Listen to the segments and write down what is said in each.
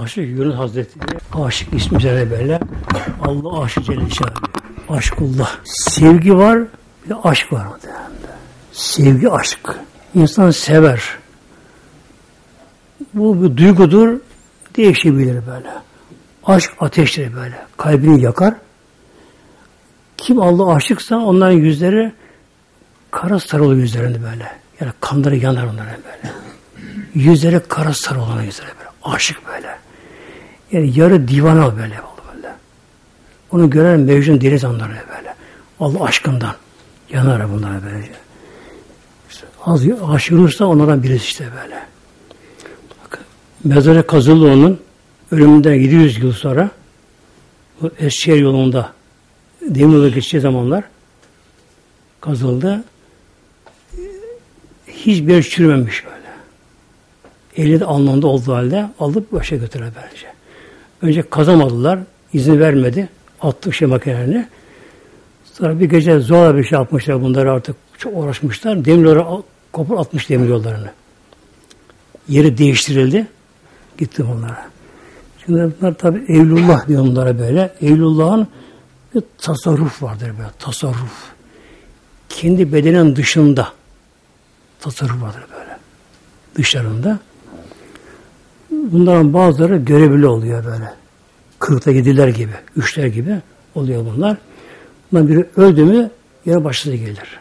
Aşık Yunus Hazretleri aşık ismi üzerine böyle Allah aşık Celle. Aşkullah. Sevgi var bir de aşk var. Sevgi aşk. İnsan sever. Bu bir duygudur. Değişebilir böyle. Aşk ateştir böyle. Kalbini yakar. Kim Allah aşıksa onların yüzleri kara sarı olur yüzlerinde böyle. Yani kanları yanar onların böyle. Yüzleri kara sarı olan yüzleri böyle. Aşık böyle. Yani yarı divana böyle oldu böyle. Onu gören Mecnun deniz anları böyle. Allah aşkından yanar bunlar böylece. İşte az aşık olursa onlardan birisi işte böyle. Bak, mezarı kazıldı onun. Ölümünden 700 yıl sonra bu Eskişehir yolunda Demirol'a geçeceği zamanlar kazıldı. Hiçbir yer çürümemiş böyle. Eli de alnında olduğu halde alıp başa götürer bence. Önce kazamadılar. izin vermedi. Attı şey makinelerini. Sonra bir gece zor bir şey yapmışlar bunları artık çok uğraşmışlar. Demirleri kopur atmış demir yollarını. Yeri değiştirildi. Gitti bunlara. Şimdi bunlar tabi Evlullah diyor bunlara böyle. Evlullah'ın bir tasarruf vardır böyle. Tasarruf. Kendi bedenin dışında tasarruf vardır böyle. Dışlarında. Bunların bazıları görevli oluyor böyle. Kırkta yediler gibi, üçler gibi oluyor bunlar. Bundan biri öldü mü yine başladı gelir.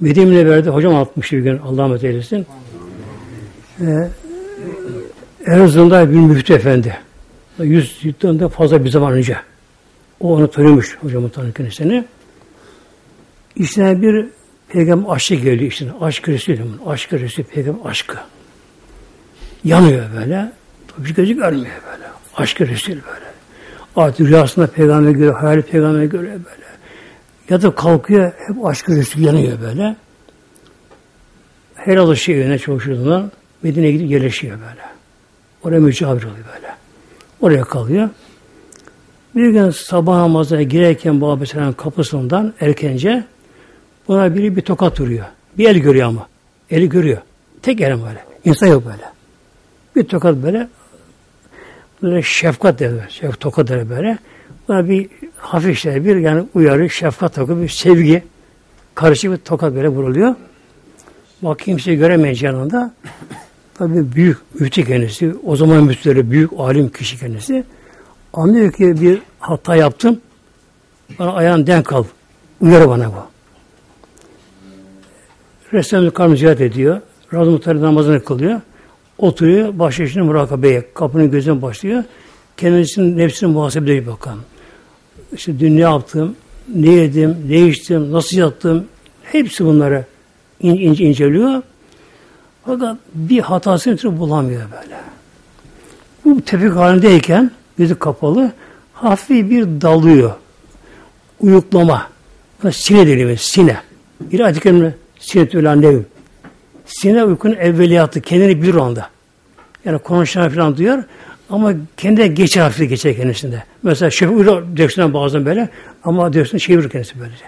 Medine'ye verdi. Hocam atmış bir gün Allah rahmet eylesin. Ee, Erzurum'da bir müftü efendi. Yüz yıldan da fazla bir zaman önce. O onu tanıyormuş hocamın tanrı kendisini. İşte bir peygamber aşkı geliyor işte. Aşk Resulü. Aşk Resulü peygamber aşkı. Yanıyor böyle. Tabii gözü görmüyor böyle. Aşk Resulü böyle. Artık rüyasında peygamber görüyor, hayali peygamber görüyor böyle. Ya da kalkıyor, hep aşk Resulü yanıyor böyle. Her alışıyor yöne çalışıyorlar. Medine'ye gidip yerleşiyor böyle. Oraya mücavir oluyor böyle. Oraya kalıyor. Bir gün sabah namazına girerken bu Aleyhisselam kapısından erkence buna biri bir tokat vuruyor. Bir el görüyor ama. Eli görüyor. Tek el böyle. İnsan yok böyle. Bir tokat böyle böyle şefkat derler. Şef, tokat derler böyle. Buna bir hafif işte bir yani uyarı, şefkat tokat, bir sevgi karışık bir tokat böyle vuruluyor. Bak kimseyi göremeyince yanında tabi büyük müftü kendisi, o zaman müftüleri büyük alim kişi kendisi. Anlıyor ki bir hata yaptım. Bana ayağın denk al. Uyarı bana bu. Resulü karnı ziyaret ediyor. Razı Muhtarı namazını kılıyor. Oturuyor. Başlıyor şimdi murakabeye. Kapının gözüne başlıyor. Kendisinin nefsini muhasebe ediyor bakalım. İşte dün ne yaptım, ne yedim, ne içtim, nasıl yattım. Hepsi bunları in, ince inceliyor. Fakat bir hatasını bulamıyor böyle. Bu tepik halindeyken gözü kapalı hafif bir dalıyor. Uyuklama. Sine deniyor. Sine. Bir ayet-i kerime sinetül nevim. Sine uykunun evveliyatı. Kendini bilir onda. Yani konuşan falan duyar ama kendi geçer hafif geçer kendisinde. Mesela şef uyur direksiyona bazen böyle ama direksiyonu çevirir kendisi böylece.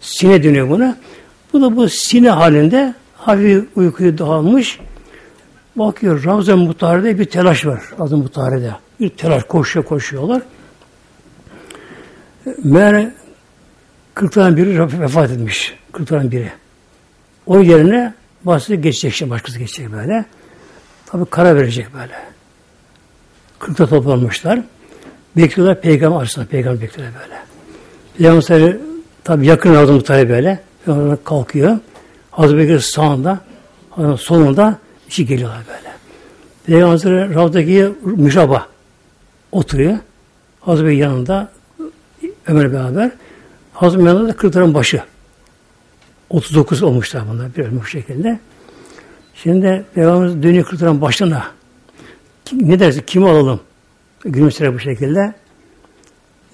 Sine dönüyor buna. Bu da bu sine halinde hafif uykuyu dağılmış. Bakıyor Ravza Mutare'de bir telaş var. Adı Mutare'de. Bir telaş koşuyor koşuyorlar. Meğer 40 tane biri vefat etmiş. 40 tane biri. O yerine başkası geçecek işte başkası geçecek böyle. Tabi kara verecek böyle. 40'ta toplanmışlar. Bekliyorlar peygamber arasında peygamber bekliyorlar böyle. Peygamber tabi yakın aldım tabi böyle. Peygamber kalkıyor. Hazreti Bekir sağında, solunda işi geliyorlar böyle. Peygamber Rav'daki müşaba oturuyor. Hazreti Bekir yanında Ömer beraber. Hazreti yanında da kırkların başı. 39 olmuşlar bunlar bir ölmüş şekilde. Şimdi Peygamberimiz dönüyor kırkların başına. Ne dersin? Kimi alalım? Gülümser bu şekilde.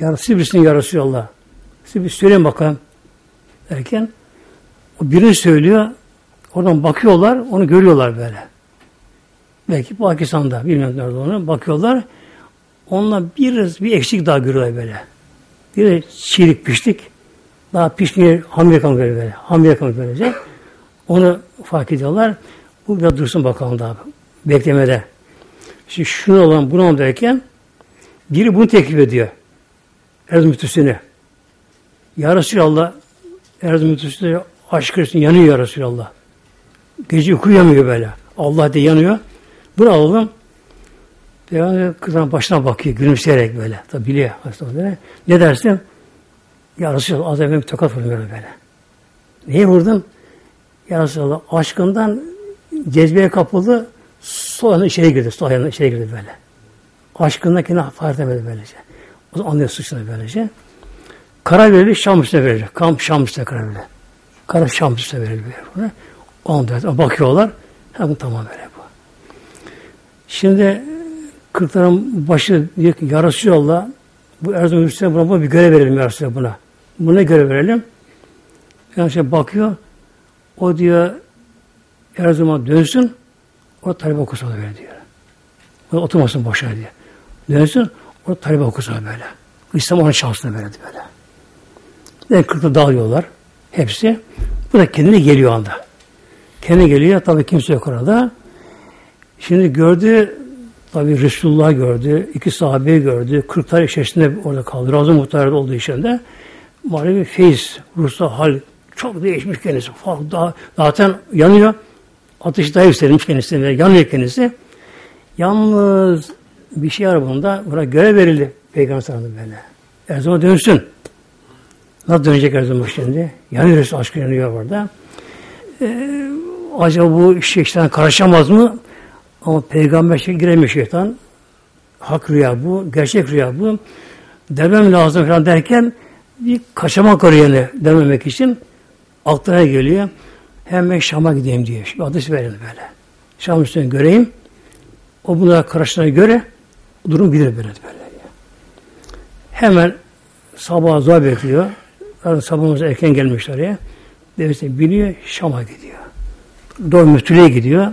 Ya siz birisini ya Resulallah. Siz bir söyleyin bakalım. Derken o birini söylüyor. Oradan bakıyorlar. Onu görüyorlar böyle. Belki Pakistan'da. Bilmiyorum nerede onu. Bakıyorlar. Onunla bir, bir eksik daha görüyorlar böyle. Bir de çiğlik piştik. Daha pişmeye hamile kalmış böyle. Hamile kalmış böylece. Onu fark ediyorlar. Bu biraz dursun bakalım daha. Beklemede. Şimdi şunu olan bunu derken biri bunu teklif ediyor. Erzurum müftüsüne. Ya Resulallah Erzurum müftüsü aşk için yanıyor ya Resulallah. Gece uyuyamıyor böyle. Allah de yanıyor. Bunu alalım. Peygamber kızın başına bakıyor gülümseyerek böyle. Tabi biliyor. Ne dersin? Ya Resulallah az evvel tokat vurdum böyle böyle. Niye vurdun? Ya Resulallah aşkından cezbeye kapıldı. Sonra içeri girdi. Sonra içeri girdi böyle. Aşkından kendine fark etmedi böylece. O zaman anlıyor suçunu böylece. Karar verildi Şam üstüne verilecek. Kam Şam üstüne karar verildi. Karar Şam üstüne verildi. Onda bakıyorlar. Hem tamam böyle bu. Şimdi kırkların başı diyor ki Ya Resulallah bu Erzurum Hüseyin buna bir görev verelim Ya Resulallah buna. Buna görev verelim. Yani şey bakıyor. O diyor Erzurum'a dönsün. O talep okusun böyle diyor. O oturmasın boşuna diyor. Dönsün. O talep okusun böyle. İslam onun şansına böyle böyle. Ve kırkta dağılıyorlar. Hepsi. Bu da kendine geliyor anda. Kendine geliyor. Tabii kimse yok orada. Şimdi gördü tabii Resulullah gördü. iki sahabeyi gördü. Kırklar içerisinde orada kaldı. Razı muhtarda olduğu için de manevi feyiz, ruhsal hal çok değişmiş kendisi. Daha, zaten yanıyor. Ateşi daha yükselmiş kendisi. Yanıyor kendisi. Yalnız bir şey var bunda. Buna görev verildi. Peygamber sallallahu böyle. Erzurum'a dönsün. Nasıl dönecek Erzurum şimdi? Yanıyor Resul aşkı yanıyor orada. Ee, acaba bu şeytan karışamaz mı? Ama peygamber şey giremiyor şeytan. Hak rüya bu, gerçek rüya bu. Demem lazım falan derken bir kaçamak arıyor dememek için aklına geliyor. Hemen Şam'a gideyim diye. Şimdi adres verelim böyle. Şam üstüne göreyim. O bunlara karşına göre durum bilir böyle böyle. Hemen sabah zor bekliyor. Zaten sabahımıza erken gelmişler ya. Devlete biliyor, Şam'a gidiyor. Doğru müftülüğe gidiyor.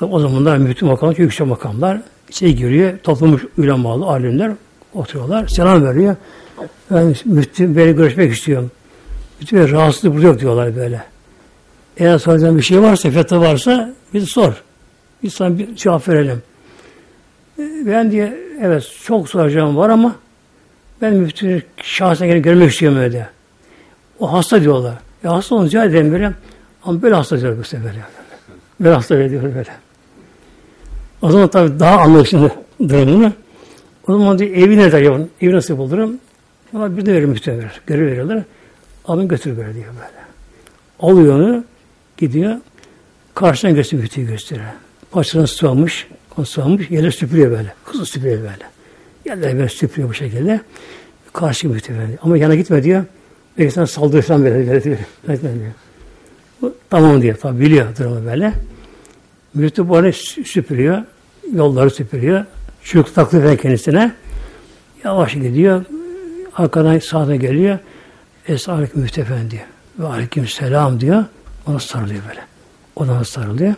O zamanlar müftü makamlar, yüksek makamlar şey giriyor, toplamış ulemalı alimler oturuyorlar, selam veriyor. Ben müftü böyle görüşmek istiyorum. Müftü böyle rahatsızlık burada yok diyorlar böyle. Eğer soracağın bir şey varsa, fetva varsa bir sor. Biz sana bir cevap verelim. Ben diye evet çok soracağım var ama ben müftünü şahsen gelip görmek istiyorum öyle. O hasta diyorlar. Ya hasta olunca rica ederim böyle. Ama böyle hasta diyor bu sefer. Yani. Böyle hasta diyor böyle. O zaman tabii daha anlaşılır durumunu. O zaman diyor evi ne der Evi nasıl bulurum? Ona bir de verir verir. Görev veriyorlar. Alın götür böyle diyor böyle. Alıyor onu. Gidiyor. Karşıdan gösteriyor müftüyü gösteriyor. Paçasını sıvamış. Onu sıvamış. Yerleri süpürüyor böyle. Hızlı süpürüyor böyle. Yerleri böyle süpürüyor bu şekilde. Karşı müftü. Ama yana gitme diyor. Belki sana saldırırsan böyle, böyle diyor. Bu, tamam diyor. Tabi biliyor durumu böyle. Müftü bu arada süpürüyor. Yolları süpürüyor. Çocuk taklif kendisine. Yavaş gidiyor. Arkadan sağda geliyor. Es-aleyküm müftü efendi. Ve aleyküm selam diyor. Ona sarılıyor böyle. Ona sarılıyor.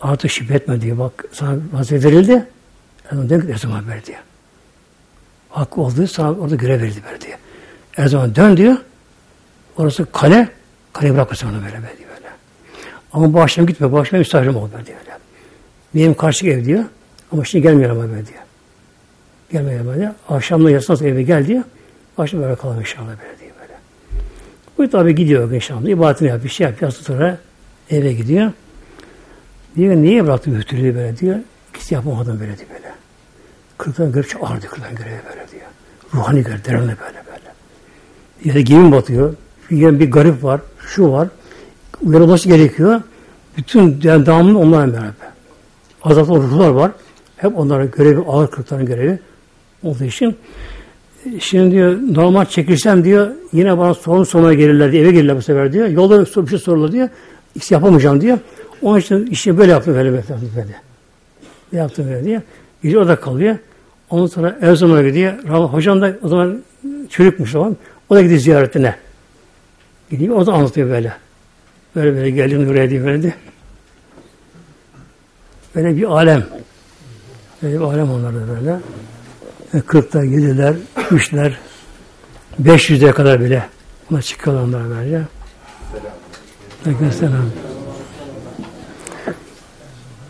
Artık şüphe etme diyor. Bak sana vazife verildi. Diyor ki Erzurum ver diyor. Hakkı olduğu sana orada görev verildi ver diyor. Erzurum dön diyor. Orası kale. Kaleyi bırakma sana böyle böyle diyor. Böyle. Ama bu akşam gitme. Bu akşam misafirim ol ver diyor. Böyle. Benim karşı ev diyor. Ama şimdi gelmiyor ama böyle diyor. Gelmiyor böyle. Akşamda yasası eve gel diyor. Akşam böyle kalalım inşallah böyle diyor böyle. Bu tabi gidiyor inşallah. İbadetini yapıyor. Şey yapıyor. Sonra eve gidiyor. Diyor niye bıraktın müftülüğü böyle diyor. İkisi yapamadım böyle diyor böyle. Kırktan görev çok ağırdı kırktan görevi böyle diyor. Ruhani görev, derine böyle böyle. Ya da gemi batıyor. Yani bir garip var, şu var. Uyarılması gerekiyor. Bütün yani devamlı onlarla beraber. Azatlı ruhlar var. Hep onların görevi, ağır kırkların görevi olduğu için şimdi diyor normal çekilsem diyor yine bana sorun sonuna gelirler diye eve gelirler bu sefer diyor. Yolda bir şey sorulur diyor. Hiç yapamayacağım diyor. Onun için işte böyle yaptım böyle böyle. böyle. Yaptım böyle diye. Gece orada kalıyor. Ondan sonra Erzurum'a gidiyor. Hocam da o zaman çocukmuş o zaman. O da gidiyor ziyaretine. Gidiyor. O da anlatıyor böyle. Böyle böyle geldim buraya diye böyle diye. Böyle bir alem. Böyle bir alem onlar da böyle. 40'ta, 7'ler, 3'ler, 500'e kadar bile ona çıkıyorlar böyle. Selam. Selam.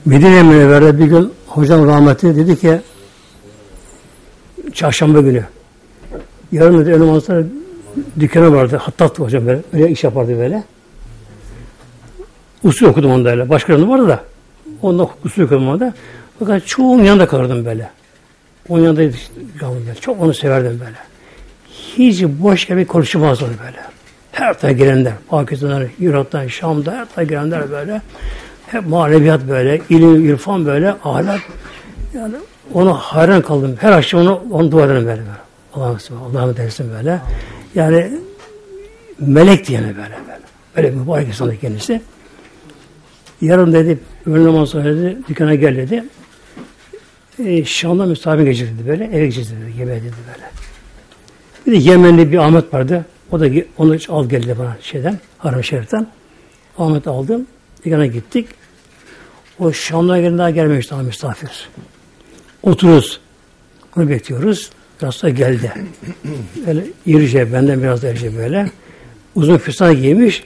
Medine Münevver'de bir gün hocam rahmeti dedi ki çarşamba günü yarın dedi önüm sonra dükkanı vardı. Hattat hocam böyle, böyle iş yapardı böyle. Usul okudum onda öyle. Başkalarında vardı da. Onda usul okudum onda. Fakat çoğunun yanında kalırdım böyle. Onun yanında kaldım böyle. Çok onu severdim böyle. Hiç boş gibi konuşmaz onu böyle. Her tarafa gelenler, Pakistan'dan, Irak'tan, Şam'da her tarafa gelenler böyle. Hep maneviyat böyle, ilim, irfan böyle, ahlak. Yani ona hayran kaldım. Her akşam onu, onu dua ederim böyle. Allah'ım Allah'ım dersin böyle. Yani melek diye böyle böyle. Böyle mübarek insandı kendisi. Yarın dedi, öğle namazı sonra dedi, dükkana gel dedi. E, Şam'da misafir geçirdi böyle, eve geçirdi dedi, yemeğe dedi böyle. Bir de Yemenli bir Ahmet vardı. O da onu al geldi bana şeyden, Haram Şerif'ten. Ahmet aldım. Dükkana gittik. O Şam'dan gelin daha gelmemiş daha misafir. Otururuz. Onu bekliyoruz. Biraz da geldi. Böyle irice, benden biraz da irice böyle. Uzun füstan giymiş.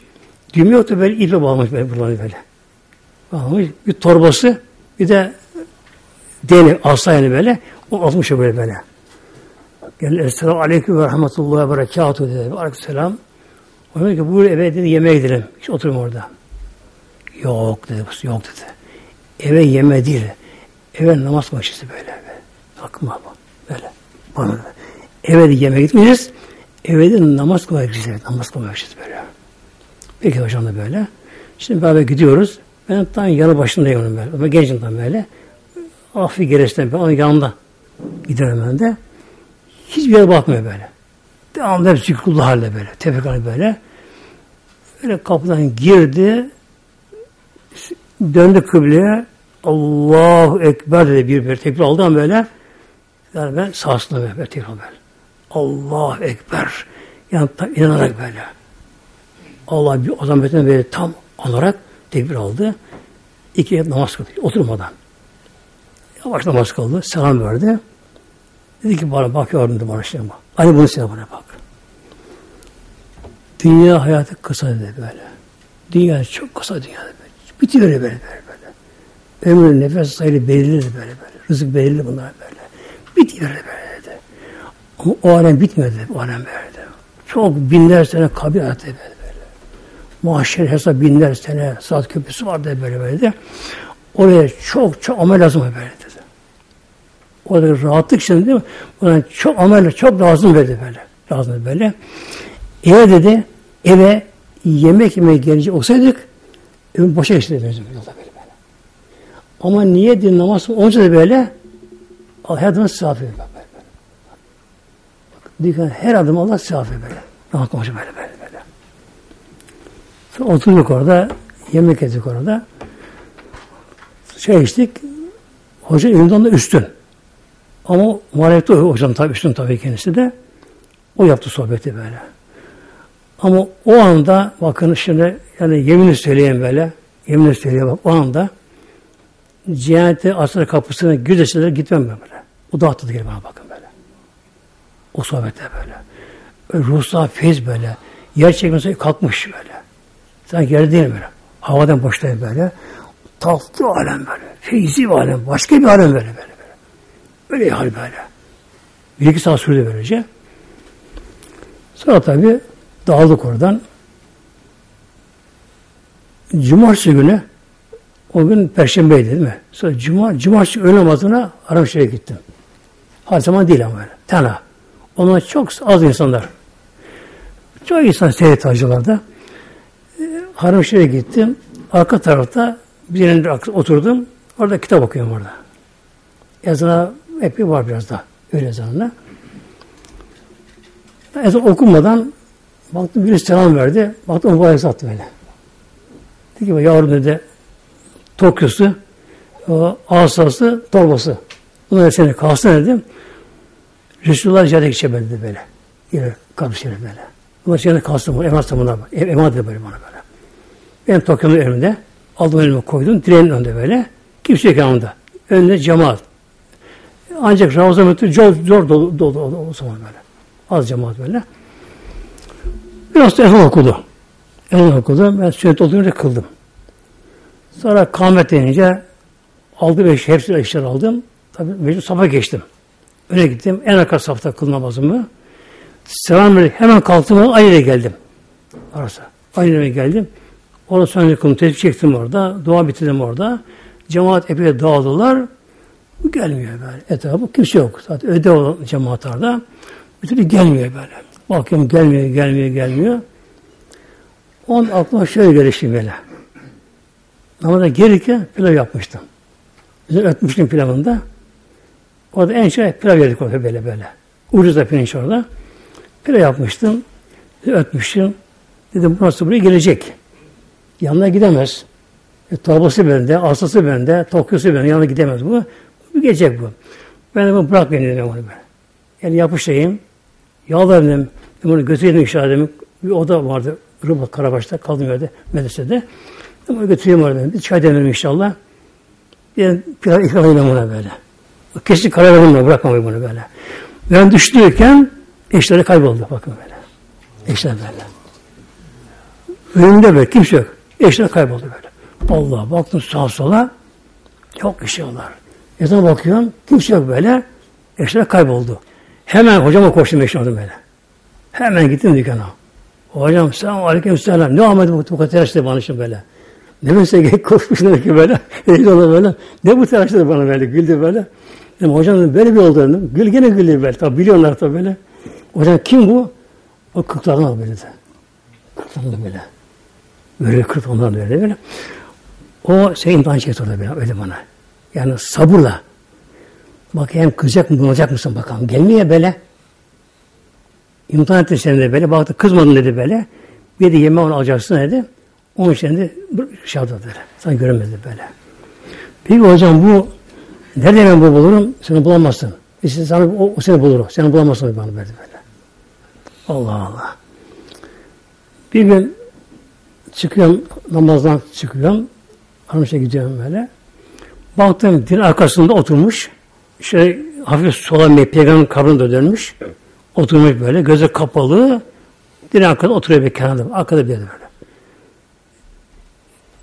Düğme yoktu böyle iple bağlamış böyle buraları böyle. Bağlamış. Bir torbası, bir de deli, asla yani böyle. O atmış böyle böyle. Gel Esselamu Aleyküm ve Rahmetullahi ve Berekatuhu dedi. Aleyküm Selam. O dedi ki buyur eve dedi yemeğe gidelim. Hiç oturma orada. Yok dedi. Yok dedi. Eve yeme değil. Eve namaz başısı böyle. böyle. Aklıma bak. Böyle. Bana da. Eve de yemeğe gitmeyeceğiz. Eve de namaz kılacağız. Namaz kılacağız böyle. Peki hocam da böyle. Şimdi beraber gidiyoruz. Ben tam yanı başındayım böyle. Ama gencim tam böyle. Hafif gerisinden ben onun yanında giderim ben de. Hiçbir yere bakmıyor böyle. Devamlı hep zikrullah halde böyle. Tefekkür böyle. Böyle kapıdan girdi. Döndü kıbleye. Allahu Ekber dedi bir bir tekbir aldı böyle. Yani ben sahasında böyle tekrar böyle. Allahu Ekber. Yani tam inanarak böyle. Allah bir azametine böyle tam anarak tekbir aldı. İki namaz kıldı. Oturmadan. Yavaş namaz kıldı. Selam verdi. Dedi ki bana bak yavrum dedi bana şey ama. Hani bunu sen bana bak. Dünya hayatı kısa dedi böyle. Dünya çok kısa dünya böyle. Bitiyor böyle böyle böyle. Ömür nefes sayılı belirli böyle böyle. Rızık belirli bunlar böyle. Bitiyor böyle dedi. Ama o alem bitmiyor dedi. O alem böyle dedi. Çok binler sene kabir hayatı böyle böyle. Mahşer hesap binler sene saat köprüsü vardı böyle böyle de. Oraya çok çok amel lazım böyle. Orada rahatlık mi? Buna çok amel, çok lazım verdi böyle. Lazım böyle. Eve dedi, eve yemek yemeye gelecek olsaydık ömür boşa geçti yolda böyle böyle. Ama niye din namaz olunca da böyle sevap veriyor böyle. böyle. Bak, her adım Allah veriyor böyle. Namaz konuşuyor böyle böyle böyle. Sonra oturduk orada, yemek yedik orada. Şey içtik, hoca elimden de üstün. Ama muhalefette o hocam tabii üstün tabii kendisi de. O yaptı sohbeti böyle. Ama o anda bakın şimdi yani yeminle söyleyeyim böyle. Yeminle söyleyeyim bak o anda cehennete asır kapısına güzeşlere gitmem ben böyle. O da attı bana bakın böyle. O sohbette böyle. böyle ruhsal feyiz böyle. Yer çekmesi kalkmış böyle. Sanki yer değil böyle. Havadan boştayım böyle. Tatlı alem böyle. Feyzi bir alem. Başka bir alem böyle böyle. Böyle hal böyle. Bir iki saat sürdü böylece. Sonra tabi dağıldık oradan. Cumartesi günü o gün Perşembeydi değil mi? Sonra Cuma, Cumartesi öğle namazına Haramşehir'e gittim. Her zaman değil ama böyle. Tena. Onlar çok az insanlar. Çok insan seyret hacılarda. E, Haramşehir'e gittim. Arka tarafta bir yerinde oturdum. Orada kitap okuyorum orada. Yazına epey var biraz da öyle ezanla. Ezan okunmadan baktım birisi selam verdi. Baktım mübarek sattı böyle. Dedi ki yavrum dedi Tokyo'su asası, torbası. Bunlar seni kalsın dedim. Resulullah ziyaret geçemedi dedi böyle. Yine kardeşlerim böyle. Bunlar şey kalsın. Emanet bunlar. Emanet böyle bana böyle. Ben Tokyo'nun önümde. Aldım elime koydum. Direğin önünde böyle. Kimse yok yanımda. Önünde cemaat. Ancak Ravza Müttü zor, zor dolu, dolu, dolu, o zaman böyle. Az cemaat böyle. Biraz da ezan okudu. Ezan okudu. Ben sünnet olduğunca kıldım. Sonra kâhmet denince aldı beş hepsini eşler aldım. Tabii mecbur safa geçtim. Öne gittim. En arka safta kıl namazımı. Selam verdik. Hemen kalktım. Aynı yere geldim. Arası. Aynı geldim. Orada sonra kılım tesbih çektim orada. Dua bitirdim orada. Cemaat epey dağıldılar. Bu gelmiyor böyle. Etrafı kimse yok. Zaten öde olan cemaat orada. Bir türlü gelmiyor böyle. Bakıyorum gelmiyor, gelmiyor, gelmiyor. Onun aklıma şöyle gelişti böyle. Namaza gelirken pilav yapmıştım. Güzel ötmüştüm pilavında. Orada en şey pilav yedik orada böyle böyle. Ucuz da pirinç orada. Pilav yapmıştım. Ötmüştüm. Dedim bu nasıl buraya gelecek. Yanına gidemez. E, torbası bende, asası bende, Tokyo'su bende. Yanına gidemez bu. Bu gelecek bu. Ben de bunu bırak beni dedim onu ben. Yani yapışayım. Yalvardım. Bunu götüreyim işaretimi. Bir oda vardı. Ruba Karabaş'ta kaldım yerde medresede. Bunu götüreyim orada. Bir çay demlerim inşallah. Bir pilav ikram edeyim ona böyle. Kesin karar verdim bırakmamayı bunu böyle. Ben düştüyken eşleri kayboldu bakın böyle. Eşler böyle. Önümde böyle kimse yok. Eşler kayboldu böyle. Allah baktım sağa sola çok işiyorlar. Ezana bakıyorum kimse yok böyle. Eşler kayboldu. Hemen hocama koştum eşim böyle. Hemen gittim dükkana. Hocam selamun aleyküm selam. Ne Ahmet bu, bu kadar telaşlı bana şimdi böyle. Ne mesela gerek korkmuşlar ki böyle. Heyecanla böyle. Ne bu telaşlı bana böyle güldü böyle. Dedim hocam dedim, böyle bir oldu dedim. Gül gene güldü böyle. Tabi biliyorlar tabi böyle. Hocam kim bu? O kırklarını al böyle de. Kırklarını böyle. Böyle kırk ondan böyle böyle. O şey imtihan çekti orada böyle, öyle bana. Yani sabırla. Bak hem kızacak mı, bulacak mısın bakalım. Gelmiyor böyle. İmtihan etti seni de böyle. Baktı kızmadın dedi böyle. Bir de yemeği onu alacaksın dedi. Onun için de şey yaptı dedi. Sana görünmedi böyle. Peki hocam bu nerede ben bu bulurum? Seni bulamazsın. İşte sana, o, o seni bulur. Seni bulamazsın bana verdi böyle. Allah Allah. Bir gün çıkıyorum namazdan çıkıyorum. Hanımşa gidiyorum böyle. Baktım din arkasında oturmuş. Şöyle hafif sola peygamberin kabrında dönmüş. Oturmuş böyle. Gözü kapalı. Din arkasında oturuyor bir kenarda. Arkada bir yerde böyle.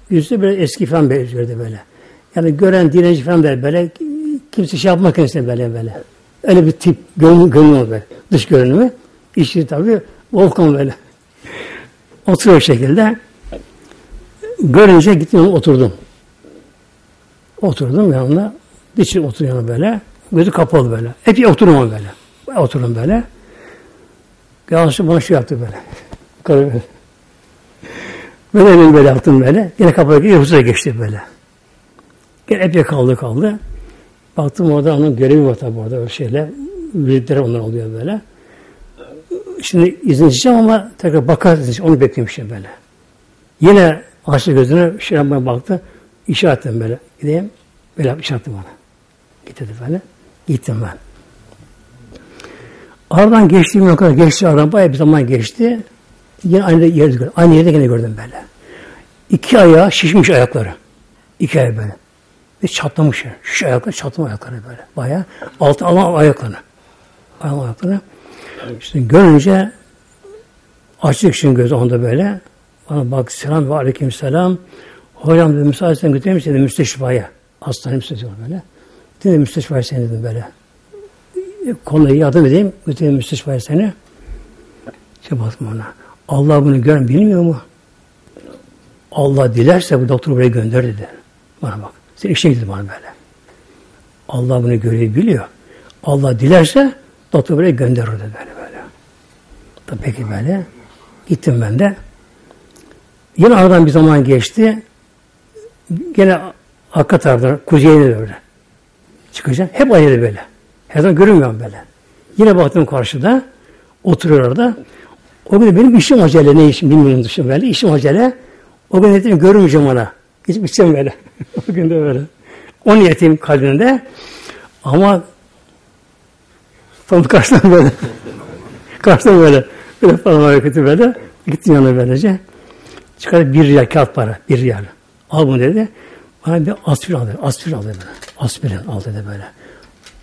Yüzü böyle eski falan benziyordu böyle. Yani gören direnci falan böyle, böyle kimse şey yapmak kendisine böyle böyle. Öyle bir tip görünüm, görünüm böyle. Dış görünümü. İşi tabii volkan böyle. Oturuyor şekilde. Görünce gittim oturdum. Oturdum yanına. Dişi oturuyor böyle. Gözü kapalı böyle. Hep oturum böyle. Oturum böyle. Yanlışlıkla bana şey yaptı böyle. böyle. Böyle elim böyle yaptım böyle. Yine kapalı gibi huzura geçti böyle. Gene epey kaldı kaldı. Baktım orada onun görevi var tabi orada öyle şeyler. Müritleri onlar oluyor böyle. Şimdi izin isteyeceğim ama tekrar bakar onu beklemişim böyle. Yine açtı gözüne şey baktı. İşaret ettim böyle. Gideyim. Böyle işaret ettim bana. Git dedi böyle. Gittim ben. Aradan geçtiğim o kadar geçti aradan bayağı bir zaman geçti. Yine aynı yerde gördüm. Aynı yerde yine gördüm böyle. İki ayağı şişmiş ayakları. İki ayağı böyle. Ve çatlamış. Şu ayakları çatlama ayakları böyle. Bayağı altı alan ayaklarını. Alan ayaklarını. İşte görünce açtık şimdi gözü onda böyle. Bana bak selam ve aleyküm selam. Hocam dedim müsaadenle götüreyim mi seni müsteşfaya. Hastane müsteşfaya böyle. Dedi müsteşfaya seni dedim böyle. Konuyu yardım edeyim. Götüreyim müsteşfaya seni. Şey ona. Allah bunu gör bilmiyor mu? Allah dilerse bu doktor buraya gönder dedi. Bana bak. Sen işe gidin bana böyle. Allah bunu görüyor biliyor. Allah dilerse doktor buraya gönder orada böyle böyle. Tabii peki böyle. Gittim ben de. Yine aradan bir zaman geçti. Gene arka taraftan kuzeyine böyle. Çıkacağım. Hep aynı böyle. Her zaman görünmüyorum böyle. Yine baktım karşıda. Oturuyor orada. O gün benim işim acele. Ne işim bilmiyorum dışım böyle. İşim acele. O gün dedim görmeyeceğim ona. Hiç biteceğim böyle. o gün de böyle. O niyetim kalbinde. Ama tam karşıdan böyle. karşıdan böyle. Böyle falan hareketi böyle. Gittim yanına böylece. Çıkarıp bir riyal kağıt para. Bir riyal. Al bunu dedi. Bana bir aspirin aldı. Aspirin aldı böyle. Aspirin al dedi böyle.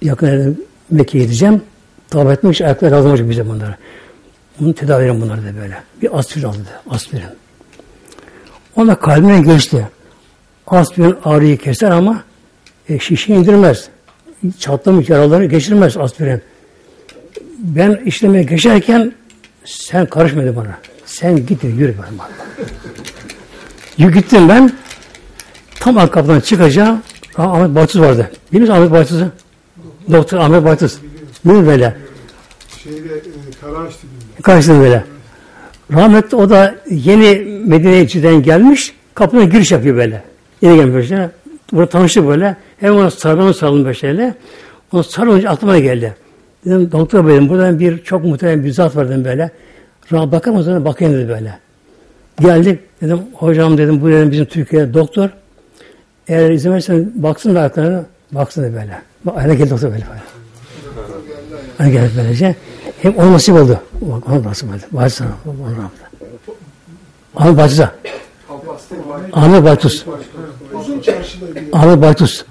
Yakın dedim Mekke'ye gideceğim. Tabi etmiş ayakları kazanmış bize bunları. Bunu tedavi edin bunları da böyle. Bir aspirin aldı. Aspirin. Ona kalbine geçti. Aspirin ağrıyı keser ama E, şişi indirmez. Çatlamış yaraları geçirmez aspirin. Ben işlemeye geçerken sen karışmadı bana. Sen git yürü bana. Yürü gittim ben. Tam arka kapıdan çıkacağım. Ahmet Baytuz vardı. Biliyor musun Ahmet Baytuz'u? Doktor Ahmet Baytuz. Biliyor böyle. Şeyde e, dibinde. Karşısında böyle. Rahmetli o da yeni Medine'den gelmiş. Kapına giriş yapıyor böyle. Yeni gelmiş böyle. Burada tanıştık böyle. Hemen ona sarılma sarıldım böyle şeyle. Onu sarılınca aklıma geldi. Dedim doktor benim buradan bir çok muhtemelen bir zat var dedim böyle. Rahmet bakar mısın? Bakayım dedi böyle. Geldik. Dedim hocam dedim bu dedim bizim Türkiye'de doktor. Eğer izin verirsen baksın da ayaklarına baksın da böyle. Bak ayağına geldi doktor böyle. böyle. Ayağına geldi böylece. Hem ona nasip oldu. Bak ona nasip oldu. Bahçe sana. Ona. Ahmet Baytuz'a. Ahmet bir Ahmet anladım.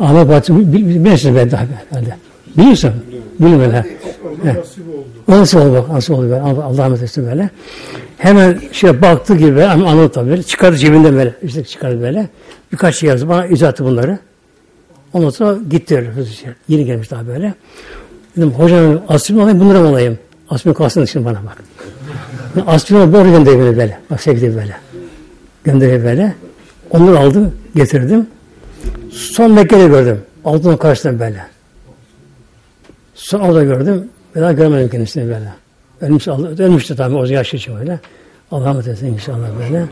Ahmet Baytuz. Bil- bil- Biliyorsun ben daha herhalde. Biliyorsun. Böyle. Ona nasip oldu. O nasıl oldu nasıl oldu böyle. Allah rahmet eylesin böyle. Hemen şey baktı gibi böyle, anladı tabii böyle. Çıkardı cebinden böyle. işte çıkardı böyle. Birkaç şey yazdı. Bana izah etti bunları. Ondan sonra gitti öyle. şey. Yeni gelmiş daha böyle. Dedim hocam aspirin alayım bunları mı alayım? Aspirin kalsın şimdi bana bak. aspirin böyle gönderiyor böyle böyle. Bak sevdi böyle. Gönderiyor böyle. Onları aldım, getirdim. Son Mekke'de gördüm. Altından karşıdan böyle. Sonra orada gördüm. Bir daha görmedim kendisini böyle. Ölmüş, ölmüştü tabii o yaş için böyle. Allah rahmet eylesin inşallah böyle.